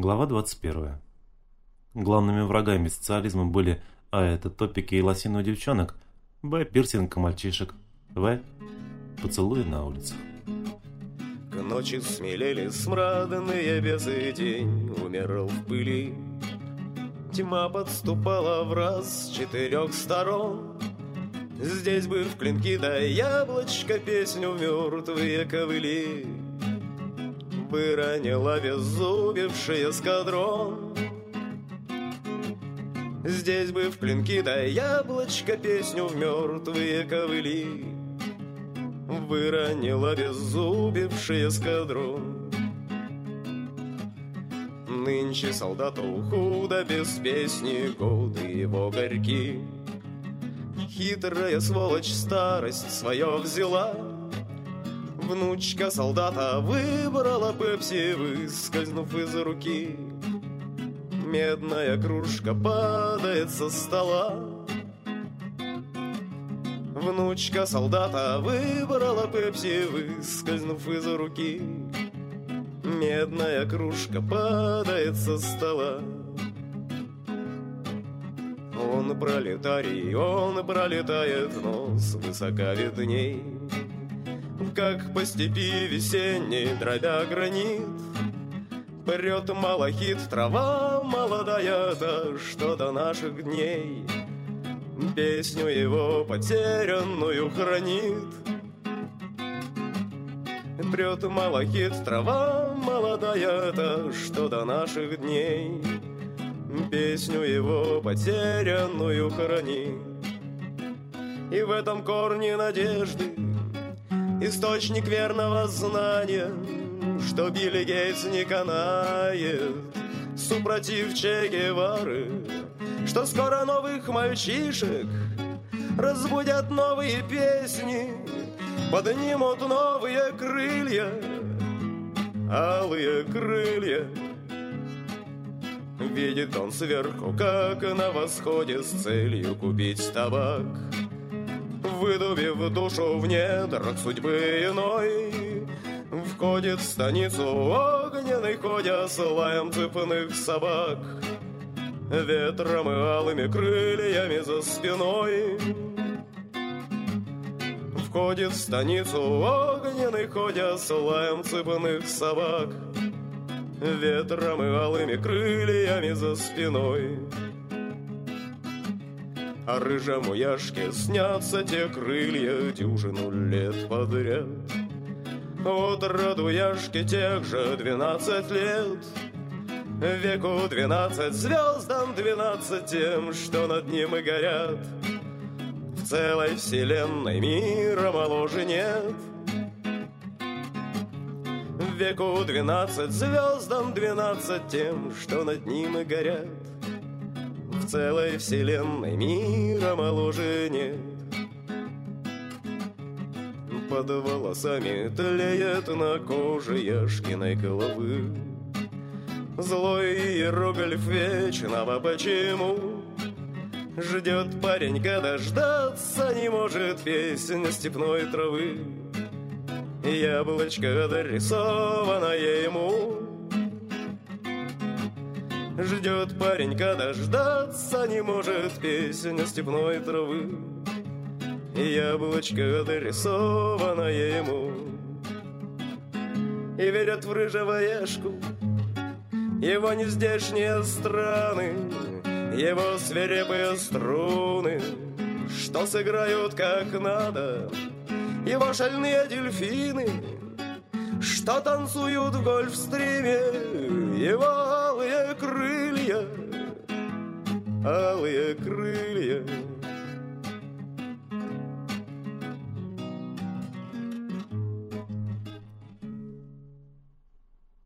Глава 21. Главными врагами социализма были А. Это топики и лосины девчонок, Б. Пирсинг мальчишек, В. Поцелуи на улицах. К ночи смелели смрадные бесы, день умирал в пыли. Тьма подступала в раз с четырех сторон. Здесь бы в клинки да яблочко песню мертвые ковыли выронила беззубивший эскадрон. Здесь бы в клинки да яблочко песню в мертвые ковыли Выронила беззубивший эскадрон. Нынче солдату худо без песни, годы его горьки. Хитрая сволочь старость свое взяла — Внучка солдата выбрала пепси, выскользнув из руки. Медная кружка падает со стола. Внучка солдата выбрала пепси, выскользнув из руки. Медная кружка падает со стола. Он пролетарий, он пролетает, нос высоко видней как по степи весенней, дробя гранит. Прет малахит, трава молодая, да что до наших дней. Песню его потерянную хранит. Прет малахит, трава молодая, да что до наших дней. Песню его потерянную хранит. И в этом корне надежды источник верного знания, что Билли Гейтс не канает, супротив Че Гевары, что скоро новых мальчишек разбудят новые песни, поднимут новые крылья, алые крылья. Видит он сверху, как на восходе с целью купить табак — выдубив душу в недрах судьбы иной, Входит в станицу огненный, ходя с лаем цепных собак, Ветром и алыми крыльями за спиной. Входит в станицу огненный, ходя с лаем цепных собак, Ветром и алыми крыльями за спиной. А рыжему Яшке снятся те крылья дюжину лет подряд. От роду Яшки тех же двенадцать лет, Веку двенадцать звездам двенадцать тем, что над ним и горят. В целой вселенной мира моложе нет. Веку двенадцать звездам двенадцать тем, что над ним и горят целой вселенной мира моложе нет. Под волосами тлеет на коже Яшкиной головы. Злой иероглиф вечного почему? Ждет парень, когда ждаться не может Песня степной травы. Яблочко дорисованное ему Ждет парень, когда ждаться не может Песня степной травы. Яблочко дорисованное ему. И верят в рыжего Яшку Его нездешние страны Его свирепые струны. Что сыграют как надо Его шальные дельфины. Что танцуют в гольфстриме его крылья, алые крылья.